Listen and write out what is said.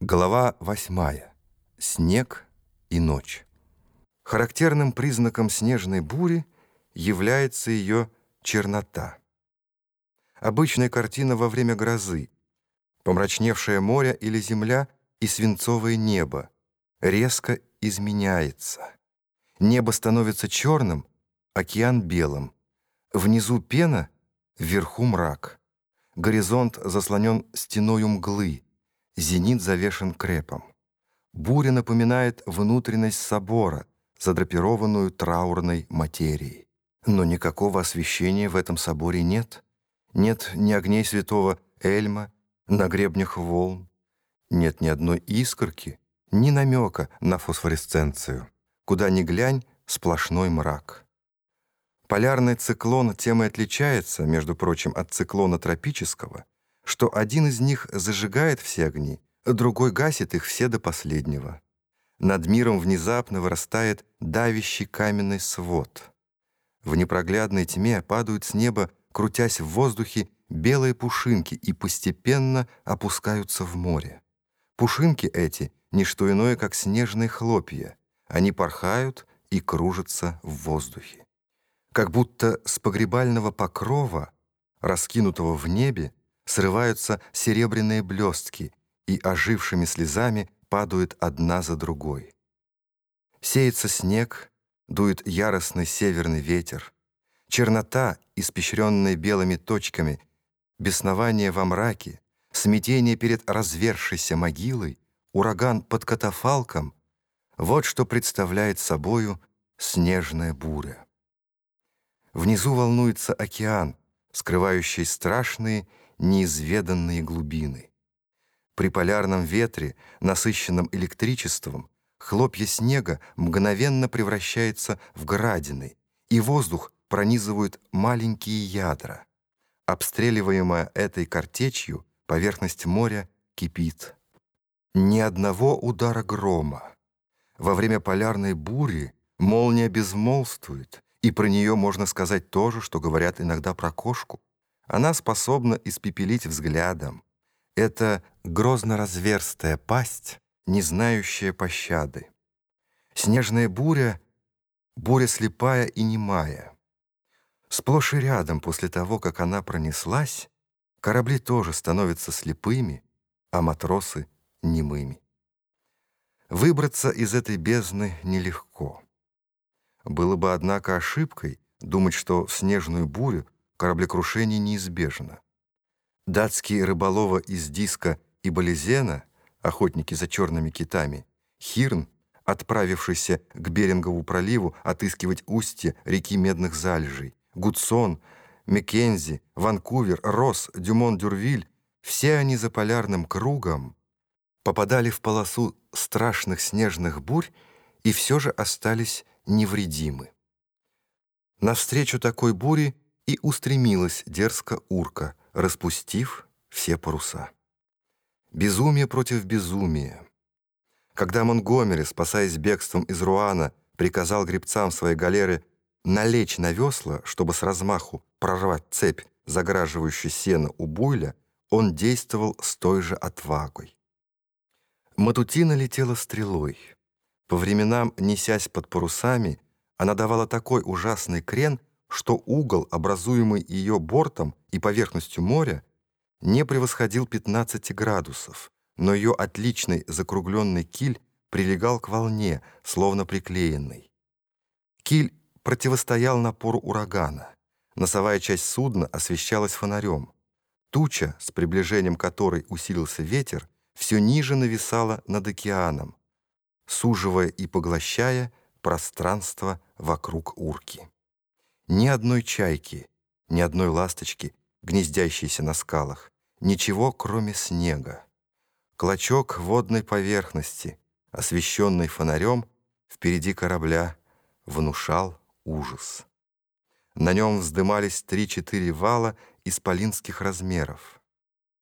Глава восьмая. Снег и ночь. Характерным признаком снежной бури является ее чернота. Обычная картина во время грозы. Помрачневшее море или земля и свинцовое небо резко изменяется. Небо становится черным, океан белым. Внизу пена, вверху мрак. Горизонт заслонен стеною мглы, Зенит завешен крепом. Буря напоминает внутренность собора, задрапированную траурной материей. Но никакого освещения в этом соборе нет. Нет ни огней святого Эльма на гребнях волн. Нет ни одной искорки, ни намека на фосфоресценцию. Куда ни глянь, сплошной мрак. Полярный циклон тем и отличается, между прочим, от циклона тропического — что один из них зажигает все огни, а другой гасит их все до последнего. Над миром внезапно вырастает давящий каменный свод. В непроглядной тьме падают с неба, крутясь в воздухе, белые пушинки и постепенно опускаются в море. Пушинки эти — не иное, как снежные хлопья. Они порхают и кружатся в воздухе. Как будто с погребального покрова, раскинутого в небе, срываются серебряные блестки и ожившими слезами падают одна за другой. Сеется снег, дует яростный северный ветер. Чернота, испещренная белыми точками, беснование во мраке, смятение перед развершейся могилой, ураган под катафалком — вот что представляет собою снежная буря. Внизу волнуется океан, скрывающий страшные неизведанные глубины. При полярном ветре, насыщенном электричеством, хлопья снега мгновенно превращаются в градины, и воздух пронизывают маленькие ядра. Обстреливаемая этой картечью, поверхность моря кипит. Ни одного удара грома. Во время полярной бури молния безмолвствует, и про нее можно сказать то же, что говорят иногда про кошку. Она способна испепелить взглядом. Это грозно разверстая пасть, не знающая пощады. Снежная буря — буря слепая и немая. Сплошь и рядом после того, как она пронеслась, корабли тоже становятся слепыми, а матросы — немыми. Выбраться из этой бездны нелегко. Было бы, однако, ошибкой думать, что снежную бурю кораблекрушение неизбежно. Датские рыболовы из Диска и Болезена, охотники за черными китами, Хирн, отправившийся к Берингову проливу отыскивать устье реки Медных Залежей, Гудсон, Маккензи, Ванкувер, Росс, Дюмон-Дюрвиль, все они за полярным кругом попадали в полосу страшных снежных бурь и все же остались невредимы. Навстречу такой буре и устремилась дерзко урка, распустив все паруса. Безумие против безумия. Когда Монгомери, спасаясь бегством из Руана, приказал гребцам своей галеры налечь на весла, чтобы с размаху прорвать цепь, заграживающую сено у буйля, он действовал с той же отвагой. Матутина летела стрелой. По временам, несясь под парусами, она давала такой ужасный крен, что угол, образуемый ее бортом и поверхностью моря, не превосходил 15 градусов, но ее отличный закругленный киль прилегал к волне, словно приклеенный. Киль противостоял напору урагана. Носовая часть судна освещалась фонарем. Туча, с приближением которой усилился ветер, все ниже нависала над океаном, суживая и поглощая пространство вокруг урки. Ни одной чайки, ни одной ласточки, гнездящейся на скалах. Ничего, кроме снега. Клочок водной поверхности, освещенный фонарем, впереди корабля, внушал ужас. На нем вздымались три-четыре вала исполинских размеров.